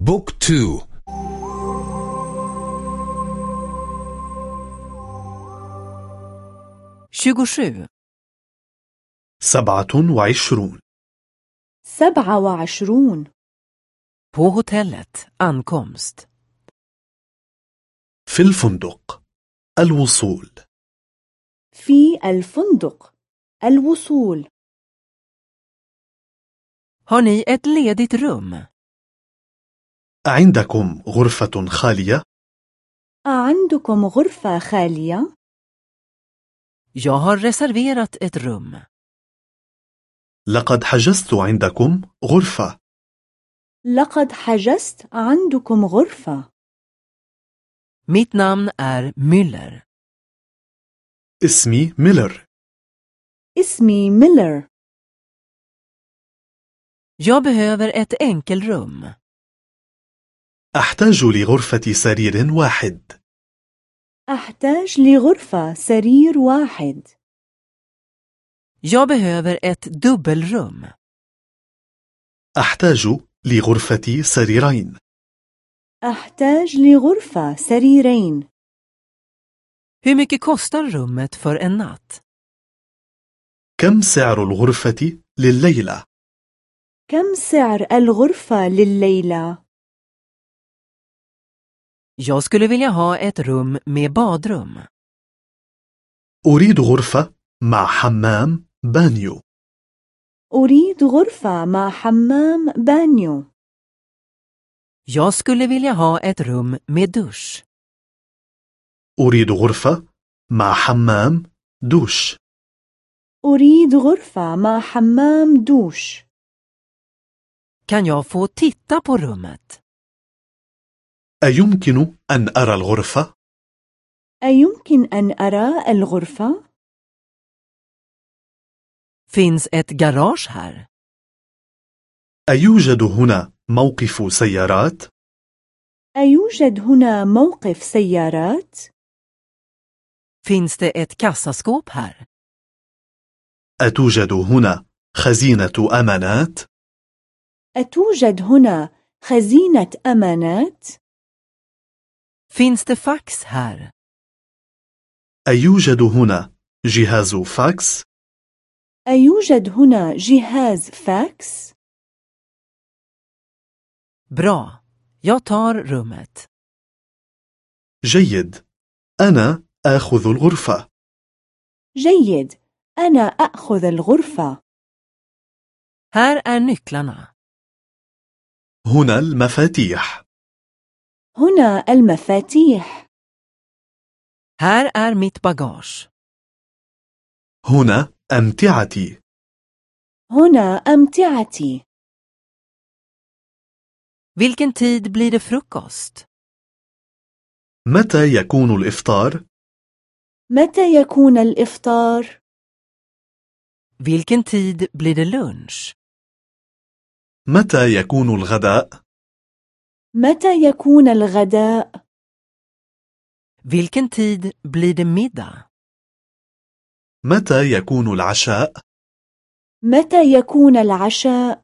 بوك تو tjugosju, سبعة وعشرون. سبعة وعشرون. På hotellet, ankomst. في الفندق الوصول. في الفندق الوصول. Har ni ett ledigt rum? عندكم غرفة خالية؟ أعندكم غرفة خالية؟ Jag har reserverat ett rum. لقد حجزت عندكم غرفة لقد حجزت عندكم غرفة Mitt namn är Müller. اسمي ميلر اسمي ميلر Jag behöver ett enkelrum. أحتاج لغرفة سرير واحد أحتاج لغرفة سرير واحد Jag behöver ett dubbelrum. أحتاج لغرفة سريرين أحتاج لغرفة سريرين Hur mycket kostar rummet för en natt? كم سعر الغرفة لليلة؟ كم سعر الغرفة لليلة؟ Jag skulle vilja ha ett rum med badrum. أريد غرفة مع حمام بانيو أريد غرفة مع حمام بانيو Jag skulle vilja ha ett rum med dusch. أريد غرفة مع حمام دوش أريد غرفة مع حمام دوش Kan jag få titta på rummet? أيمكن أن أرى الغرفة؟ أيمكن أن أرى الغرفة؟ Finns ett garage här? أيوجد هنا موقف سيارات؟ أيوجد هنا موقف سيارات؟ Finns det ett kassaskåp här? أتوجد هنا خزينة أمانات؟ أتوجد هنا خزينة أمانات؟ Finns det fax här? أيوجد هنا جهاز فاكس؟ أيوجد هنا جهاز فاكس؟ Bra. Jag tar rummet. جيد أنا آخذ الغرفة جيد أنا أخذ الغرفة Här är nycklarna. هنا المفاتيح هنا المفاتيح Här är mitt bagage. هنا أمتعتي هنا أمتعتي Vilken tid blir det frukost? متى يكون الإفطار؟ متى يكون الإفطار؟ Vilken tid blir det lunch? متى يكون الغداء؟ متى يكون الغداء؟ Vilken tid blir det middag? متى يكون العشاء؟ متى يكون العشاء؟